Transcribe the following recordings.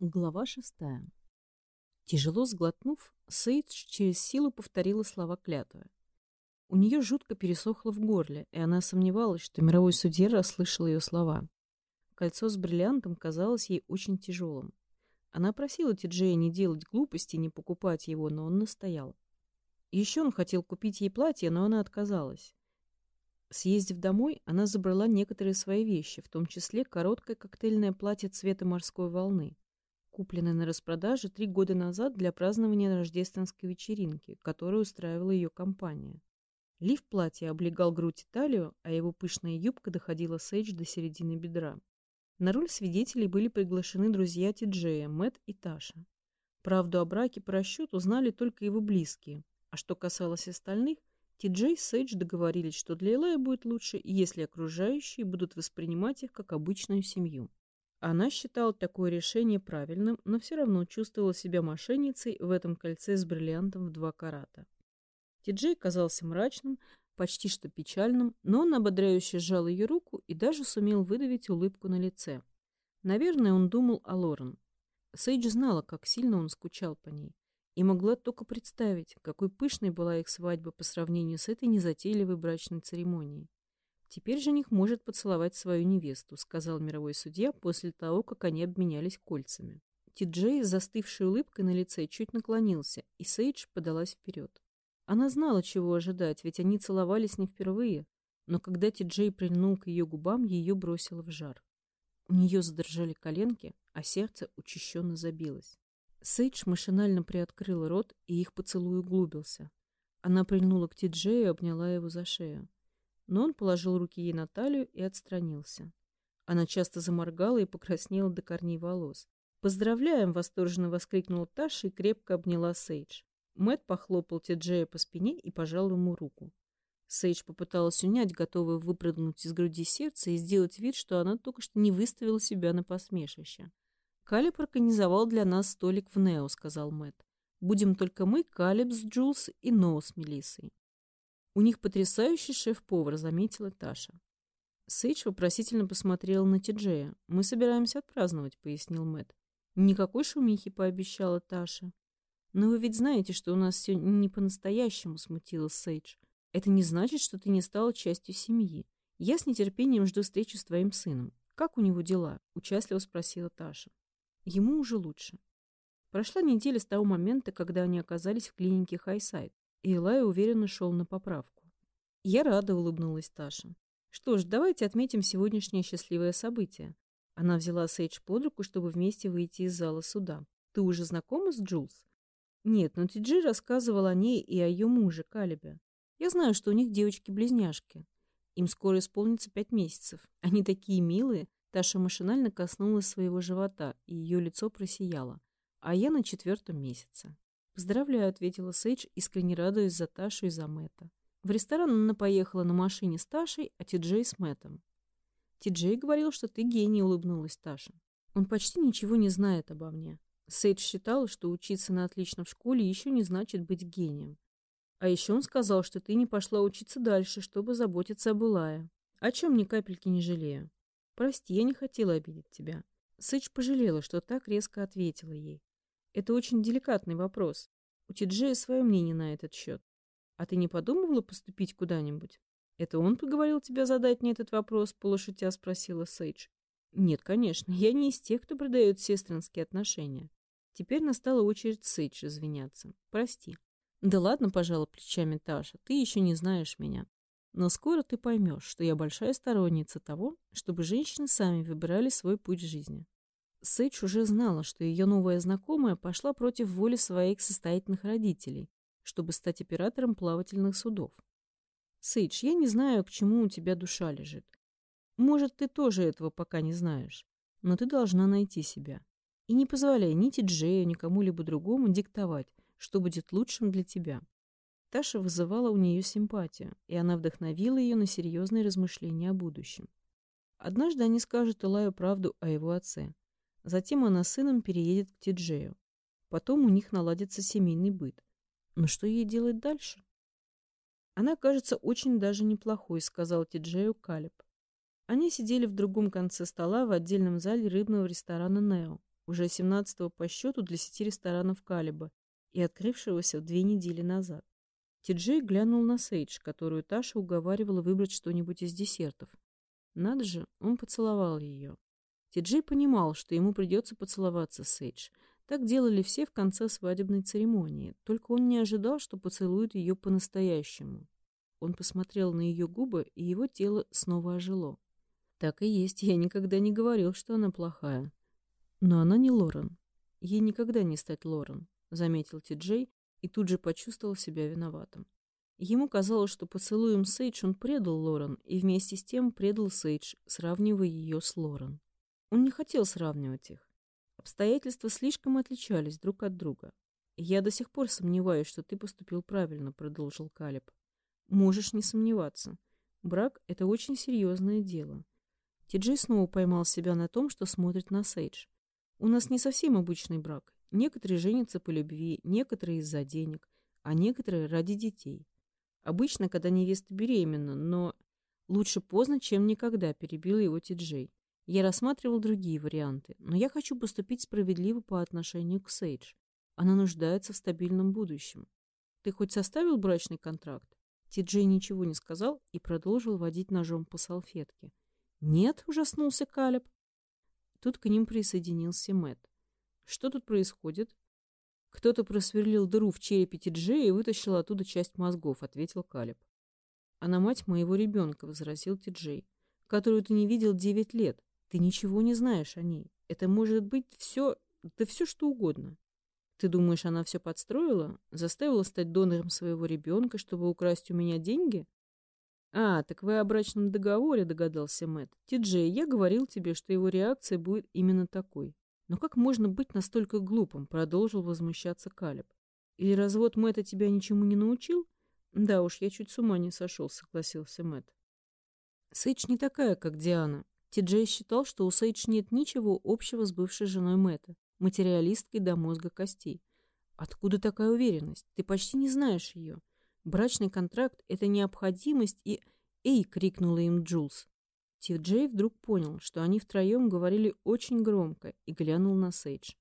Глава шестая. Тяжело сглотнув, Сейдж через силу повторила слова клятвы. У нее жутко пересохло в горле, и она сомневалась, что мировой судья расслышал ее слова. Кольцо с бриллиантом казалось ей очень тяжелым. Она просила Тиджея не делать глупости не покупать его, но он настоял. Еще он хотел купить ей платье, но она отказалась. Съездив домой, она забрала некоторые свои вещи, в том числе короткое коктейльное платье цвета морской волны купленной на распродаже три года назад для празднования рождественской вечеринки, которую устраивала ее компания. Лиф платья облегал грудь и талию, а его пышная юбка доходила Сейдж до середины бедра. На роль свидетелей были приглашены друзья Ти-Джея, Мэтт и Таша. Правду о браке по расчету знали только его близкие, а что касалось остальных, Ти-Джей и Сейдж договорились, что для Элая будет лучше, если окружающие будут воспринимать их как обычную семью. Она считала такое решение правильным, но все равно чувствовала себя мошенницей в этом кольце с бриллиантом в два карата. Тиджей казался мрачным, почти что печальным, но он ободряюще сжал ее руку и даже сумел выдавить улыбку на лице. Наверное, он думал о Лорен. Сейдж знала, как сильно он скучал по ней, и могла только представить, какой пышной была их свадьба по сравнению с этой незатейливой брачной церемонией. «Теперь жених может поцеловать свою невесту», — сказал мировой судья после того, как они обменялись кольцами. Ти-Джей с застывшей улыбкой на лице чуть наклонился, и Сейдж подалась вперед. Она знала, чего ожидать, ведь они целовались не впервые, но когда Ти-Джей прильнул к ее губам, ее бросило в жар. У нее задрожали коленки, а сердце учащенно забилось. Сейдж машинально приоткрыл рот, и их поцелуй углубился. Она прильнула к Ти-Джею и обняла его за шею но он положил руки ей на талию и отстранился. Она часто заморгала и покраснела до корней волос. «Поздравляем!» — восторженно воскликнула Таша и крепко обняла Сейдж. Мэт похлопал Теджея по спине и пожал ему руку. Сейдж попыталась унять, готовая выпрыгнуть из груди сердца и сделать вид, что она только что не выставила себя на посмешище. «Калиб организовал для нас столик в Нео», — сказал Мэт. «Будем только мы, Калиб с Джулс и Ноу с Мелиссой. У них потрясающий шеф-повар, заметила Таша. Сейдж вопросительно посмотрела на Тиджея. «Мы собираемся отпраздновать», — пояснил Мэт. «Никакой шумихи», — пообещала Таша. «Но вы ведь знаете, что у нас все не по-настоящему», — смутилась Сейдж. «Это не значит, что ты не стала частью семьи. Я с нетерпением жду встречи с твоим сыном. Как у него дела?» — участливо спросила Таша. «Ему уже лучше». Прошла неделя с того момента, когда они оказались в клинике Хайсайд. Илай уверенно шел на поправку. Я рада, улыбнулась Таша. Что ж, давайте отметим сегодняшнее счастливое событие. Она взяла Сейдж под руку, чтобы вместе выйти из зала суда. Ты уже знакома с Джулс? Нет, но Тиджи рассказывал о ней и о ее муже, Калибе. Я знаю, что у них девочки-близняшки. Им скоро исполнится пять месяцев. Они такие милые. Таша машинально коснулась своего живота, и ее лицо просияло. А я на четвертом месяце. «Поздравляю», — ответила Сейдж, искренне радуясь за Ташу и за Мэтта. В ресторан она поехала на машине с Ташей, а Ти-Джей с Мэттом. «Ти-Джей говорил, что ты гений», — улыбнулась Таша. «Он почти ничего не знает обо мне». Сейдж считала, что учиться на отлично в школе еще не значит быть гением. А еще он сказал, что ты не пошла учиться дальше, чтобы заботиться об Илае. О чем ни капельки не жалею. Прости, я не хотела обидеть тебя. Сэйдж пожалела, что так резко ответила ей. Это очень деликатный вопрос. У Тиджея свое мнение на этот счет. А ты не подумывала поступить куда-нибудь? Это он поговорил тебя задать мне этот вопрос, полушутя спросила Сейдж. Нет, конечно, я не из тех, кто продает сестринские отношения. Теперь настала очередь Сейдж извиняться. Прости. Да ладно, пожала плечами Таша, ты еще не знаешь меня. Но скоро ты поймешь, что я большая сторонница того, чтобы женщины сами выбирали свой путь жизни. Сэйдж уже знала, что ее новая знакомая пошла против воли своих состоятельных родителей, чтобы стать оператором плавательных судов. «Сэйдж, я не знаю, к чему у тебя душа лежит. Может, ты тоже этого пока не знаешь, но ты должна найти себя. И не позволяй ни Ти-Джею, ни кому-либо другому диктовать, что будет лучшим для тебя». Таша вызывала у нее симпатию, и она вдохновила ее на серьезные размышления о будущем. Однажды они скажут Илаю правду о его отце, Затем она с сыном переедет к Тиджею. Потом у них наладится семейный быт. Но что ей делать дальше? Она кажется очень даже неплохой, сказал Тиджею Калиб. Они сидели в другом конце стола в отдельном зале рыбного ресторана «Нео». уже 17 по счету для сети ресторанов Калиба и открывшегося две недели назад. Ти-Джей глянул на Сейдж, которую Таша уговаривала выбрать что-нибудь из десертов. Надо же, он поцеловал ее. Ти-Джей понимал, что ему придется поцеловаться с Сейдж. Так делали все в конце свадебной церемонии, только он не ожидал, что поцелует ее по-настоящему. Он посмотрел на ее губы, и его тело снова ожило. Так и есть, я никогда не говорил, что она плохая. Но она не Лорен. Ей никогда не стать Лорен, заметил Ти-Джей и тут же почувствовал себя виноватым. Ему казалось, что поцелуем Сейдж он предал Лорен и вместе с тем предал Сейдж, сравнивая ее с Лорен. Он не хотел сравнивать их. Обстоятельства слишком отличались друг от друга. «Я до сих пор сомневаюсь, что ты поступил правильно», — продолжил Калиб. «Можешь не сомневаться. Брак — это очень серьезное дело». Ти-Джей снова поймал себя на том, что смотрит на Сейдж. У нас не совсем обычный брак. Некоторые женятся по любви, некоторые из-за денег, а некоторые ради детей. Обычно, когда невеста беременна, но лучше поздно, чем никогда, перебил его Ти-Джей. Я рассматривал другие варианты, но я хочу поступить справедливо по отношению к Сейдж. Она нуждается в стабильном будущем. Ты хоть составил брачный контракт? Ти-Джей ничего не сказал и продолжил водить ножом по салфетке. «Нет», — ужаснулся Калеб. Тут к ним присоединился Мэт. Что тут происходит? Кто-то просверлил дыру в черепе Тиджея и вытащил оттуда часть мозгов, ответил Калиб. Она мать моего ребенка, возразил Тиджей, которую ты не видел девять лет. Ты ничего не знаешь о ней. Это может быть все, да все что угодно. Ты думаешь, она все подстроила? Заставила стать донором своего ребенка, чтобы украсть у меня деньги? «А, так вы о брачном договоре», — догадался Мэтт. «Ти-Джей, я говорил тебе, что его реакция будет именно такой». «Но как можно быть настолько глупым?» — продолжил возмущаться Калеб. «Или развод Мэтта тебя ничему не научил?» «Да уж, я чуть с ума не сошел», — согласился Мэтт. Сейдж не такая, как Диана. Ти-Джей считал, что у Сейдж нет ничего общего с бывшей женой Мэтта, материалисткой до мозга костей. «Откуда такая уверенность? Ты почти не знаешь ее. Брачный контракт — это необходимость и... «Эй!» — крикнула им Джулс. Тих Джей вдруг понял, что они втроем говорили очень громко, и глянул на Сейдж.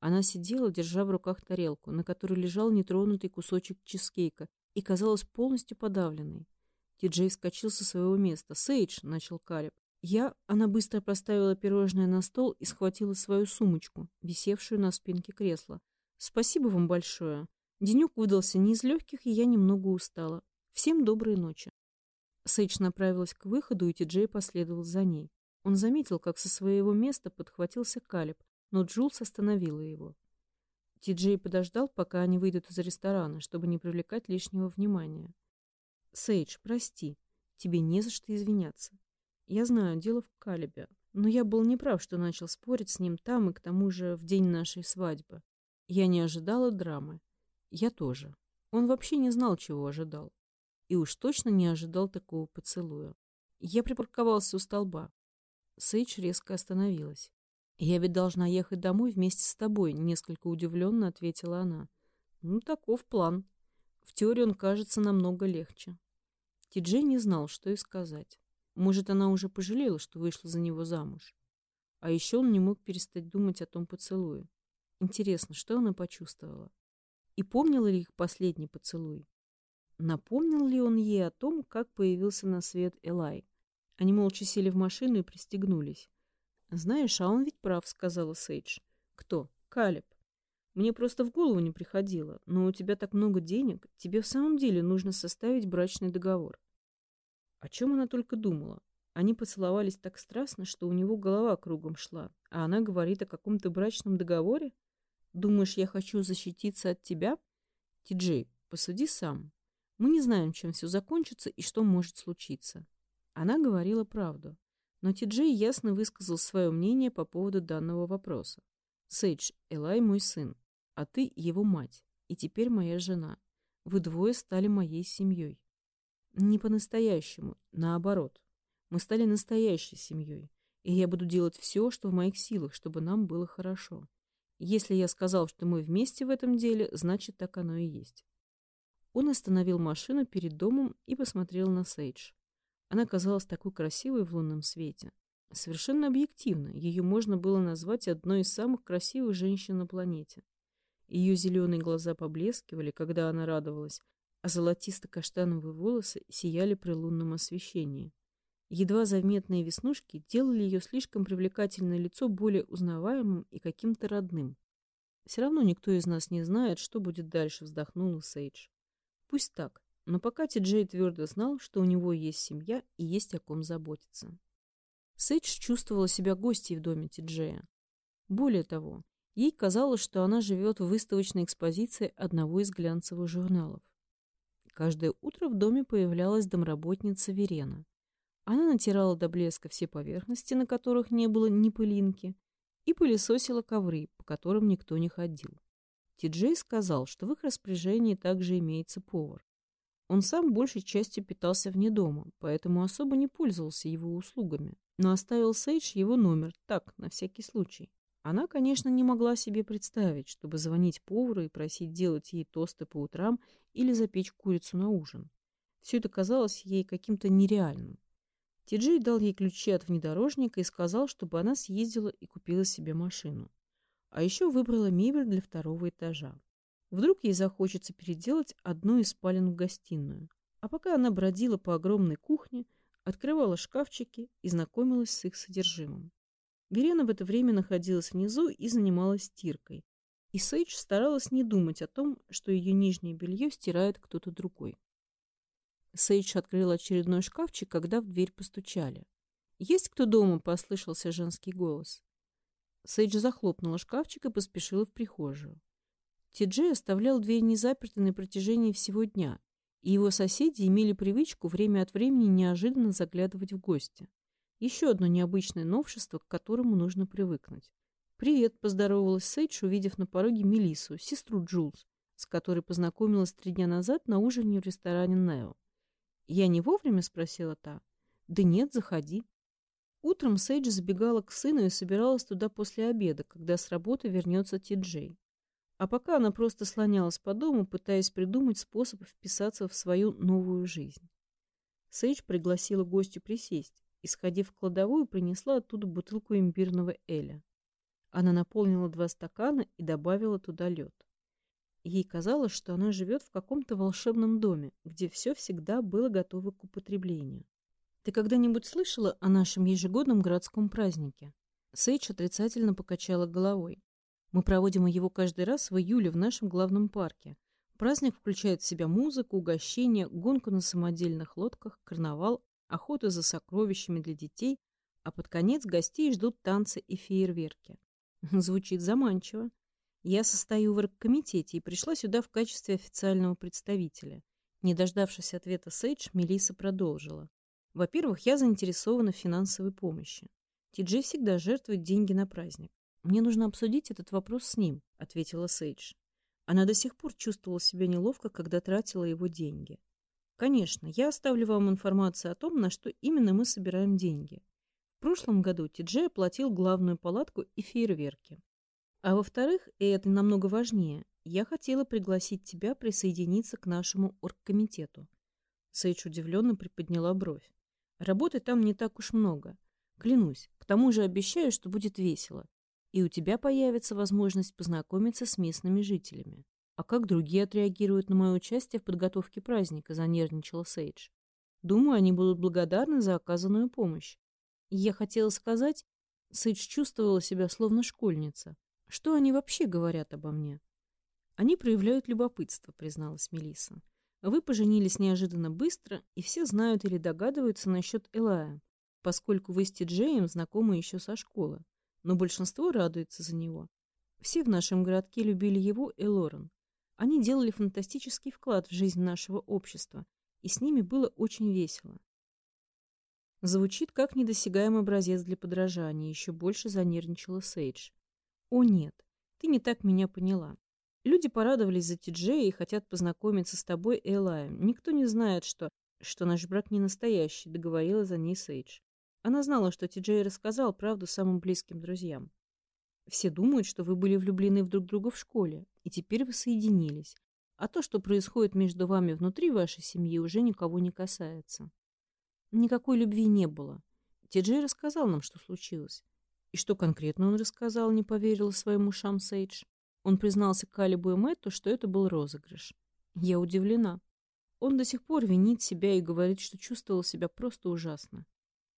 Она сидела, держа в руках тарелку, на которой лежал нетронутый кусочек чизкейка, и казалась полностью подавленной. Ти-Джей вскочил со своего места. «Сейдж!» — начал Калиб. Я... Она быстро поставила пирожное на стол и схватила свою сумочку, висевшую на спинке кресла. «Спасибо вам большое. Денек выдался не из легких, и я немного устала. Всем доброй ночи. Сейдж направилась к выходу, и Ти-Джей последовал за ней. Он заметил, как со своего места подхватился Калиб, но Джулс остановила его. Ти-Джей подождал, пока они выйдут из ресторана, чтобы не привлекать лишнего внимания. «Сейдж, прости, тебе не за что извиняться. Я знаю, дело в Калибе, но я был неправ, что начал спорить с ним там и к тому же в день нашей свадьбы. Я не ожидала драмы. Я тоже. Он вообще не знал, чего ожидал. И уж точно не ожидал такого поцелуя. Я припарковался у столба. Сейдж резко остановилась. «Я ведь должна ехать домой вместе с тобой», — несколько удивленно ответила она. «Ну, таков план. В теории он кажется намного легче». Ти-Джей не знал, что и сказать. Может, она уже пожалела, что вышла за него замуж. А еще он не мог перестать думать о том поцелуе. Интересно, что она почувствовала? И помнил ли их последний поцелуй? Напомнил ли он ей о том, как появился на свет Элай? Они молча сели в машину и пристегнулись. «Знаешь, а он ведь прав», — сказала Сейдж. «Кто? Калиб. Мне просто в голову не приходило, но у тебя так много денег, тебе в самом деле нужно составить брачный договор». О чем она только думала? Они поцеловались так страстно, что у него голова кругом шла, а она говорит о каком-то брачном договоре? Думаешь, я хочу защититься от тебя? Ти-Джей, посуди сам. Мы не знаем, чем все закончится и что может случиться. Она говорила правду. Но Ти-Джей ясно высказал свое мнение по поводу данного вопроса. Сейдж, Элай мой сын, а ты его мать, и теперь моя жена. Вы двое стали моей семьей. Не по-настоящему, наоборот. Мы стали настоящей семьей, и я буду делать все, что в моих силах, чтобы нам было хорошо. Если я сказал, что мы вместе в этом деле, значит, так оно и есть. Он остановил машину перед домом и посмотрел на Сейдж. Она казалась такой красивой в лунном свете. Совершенно объективно, ее можно было назвать одной из самых красивых женщин на планете. Ее зеленые глаза поблескивали, когда она радовалась, а золотисто-каштановые волосы сияли при лунном освещении. Едва заметные веснушки делали ее слишком привлекательное лицо более узнаваемым и каким-то родным. «Все равно никто из нас не знает, что будет дальше», — вздохнула Сейдж. «Пусть так, но пока Ти-Джей твердо знал, что у него есть семья и есть о ком заботиться». Сейдж чувствовала себя гостьей в доме Ти-Джея. Более того, ей казалось, что она живет в выставочной экспозиции одного из глянцевых журналов. Каждое утро в доме появлялась домработница Верена. Она натирала до блеска все поверхности, на которых не было ни пылинки, и пылесосила ковры, по которым никто не ходил. Ти-Джей сказал, что в их распоряжении также имеется повар. Он сам большей частью питался вне дома, поэтому особо не пользовался его услугами, но оставил Сейдж его номер, так, на всякий случай. Она, конечно, не могла себе представить, чтобы звонить повару и просить делать ей тосты по утрам или запечь курицу на ужин. Все это казалось ей каким-то нереальным. Ти-Джей дал ей ключи от внедорожника и сказал, чтобы она съездила и купила себе машину. А еще выбрала мебель для второго этажа. Вдруг ей захочется переделать одну из спален в гостиную. А пока она бродила по огромной кухне, открывала шкафчики и знакомилась с их содержимым. Верена в это время находилась внизу и занималась стиркой. И Сейдж старалась не думать о том, что ее нижнее белье стирает кто-то другой. Сейдж открыл очередной шкафчик, когда в дверь постучали. «Есть кто дома?» — послышался женский голос. Сейдж захлопнула шкафчик и поспешила в прихожую. Ти-Джей оставлял дверь незапертой на протяжении всего дня, и его соседи имели привычку время от времени неожиданно заглядывать в гости. Еще одно необычное новшество, к которому нужно привыкнуть. «Привет», — поздоровалась Сейдж, увидев на пороге Мелису, сестру Джулс, с которой познакомилась три дня назад на ужине в ресторане Нео. «Я не вовремя?» — спросила та. «Да нет, заходи». Утром Сейдж забегала к сыну и собиралась туда после обеда, когда с работы вернется Ти-Джей. А пока она просто слонялась по дому, пытаясь придумать способ вписаться в свою новую жизнь. Сейдж пригласила гостю присесть и, сходив в кладовую, принесла оттуда бутылку имбирного эля. Она наполнила два стакана и добавила туда лед. Ей казалось, что она живет в каком-то волшебном доме, где все всегда было готово к употреблению. «Ты когда-нибудь слышала о нашем ежегодном городском празднике?» Сейдж отрицательно покачала головой. «Мы проводим его каждый раз в июле в нашем главном парке. Праздник включает в себя музыку, угощения, гонку на самодельных лодках, карнавал, охоту за сокровищами для детей, а под конец гостей ждут танцы и фейерверки. Звучит заманчиво. Я состою в оргкомитете и пришла сюда в качестве официального представителя. Не дождавшись ответа Сейдж, Мелиса продолжила. Во-первых, я заинтересована в финансовой помощи. Ти-Джей всегда жертвует деньги на праздник. Мне нужно обсудить этот вопрос с ним, ответила Сейдж. Она до сих пор чувствовала себя неловко, когда тратила его деньги. Конечно, я оставлю вам информацию о том, на что именно мы собираем деньги. В прошлом году Ти-Джей оплатил главную палатку и фейерверки. А во-вторых, и это намного важнее, я хотела пригласить тебя присоединиться к нашему оргкомитету. Сейдж удивленно приподняла бровь. Работы там не так уж много. Клянусь, к тому же обещаю, что будет весело. И у тебя появится возможность познакомиться с местными жителями. А как другие отреагируют на мое участие в подготовке праздника, занервничала Сейдж. Думаю, они будут благодарны за оказанную помощь. Я хотела сказать, Сейдж чувствовала себя словно школьница. Что они вообще говорят обо мне? Они проявляют любопытство, призналась Мелиса. Вы поженились неожиданно быстро, и все знают или догадываются насчет Элая, поскольку вы с Тиджеем знакомы еще со школы. Но большинство радуется за него. Все в нашем городке любили его и Лорен. Они делали фантастический вклад в жизнь нашего общества, и с ними было очень весело. Звучит как недосягаемый образец для подражания, еще больше занервничала Сейдж. О нет, ты не так меня поняла. Люди порадовались за Тиджея и хотят познакомиться с тобой Элаем. Никто не знает, что, что наш брак не настоящий, договорила за ней Сейдж. Она знала, что Тиджей рассказал правду самым близким друзьям. Все думают, что вы были влюблены в друг друга в школе, и теперь вы соединились. А то, что происходит между вами внутри вашей семьи, уже никого не касается. Никакой любви не было. Ти-Джей рассказал нам, что случилось. И что конкретно он рассказал, не поверила своим ушам Сейдж. Он признался Калибу и Мэтту, что это был розыгрыш. Я удивлена. Он до сих пор винит себя и говорит, что чувствовал себя просто ужасно.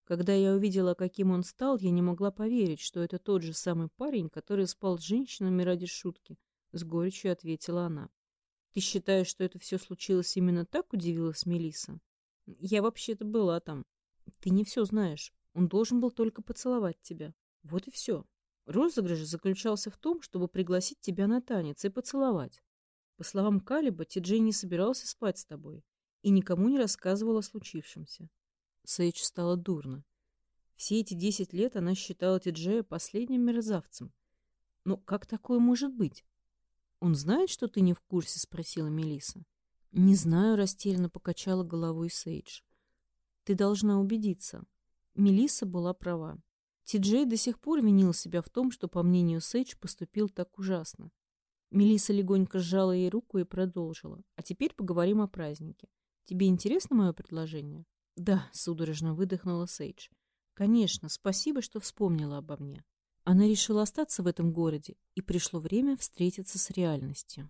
Когда я увидела, каким он стал, я не могла поверить, что это тот же самый парень, который спал с женщинами ради шутки. С горечью ответила она. «Ты считаешь, что это все случилось именно так?» – удивилась Мелиса. «Я вообще-то была там. Ты не все знаешь. Он должен был только поцеловать тебя. Вот и все. Розыгрыш заключался в том, чтобы пригласить тебя на танец и поцеловать. По словам Калиба, Ти-Джей не собирался спать с тобой и никому не рассказывал о случившемся. Сейдж стало дурно. Все эти десять лет она считала Ти-Джея последним мерзавцем. Но как такое может быть? «Он знает, что ты не в курсе?» — спросила Мелиса. «Не знаю», — растерянно покачала головой Сейдж. «Ты должна убедиться». Мелиса была права. Ти-Джей до сих пор винил себя в том, что, по мнению Сейдж, поступил так ужасно. Мелиса легонько сжала ей руку и продолжила. «А теперь поговорим о празднике. Тебе интересно мое предложение?» «Да», — судорожно выдохнула Сейдж. «Конечно, спасибо, что вспомнила обо мне». Она решила остаться в этом городе, и пришло время встретиться с реальностью.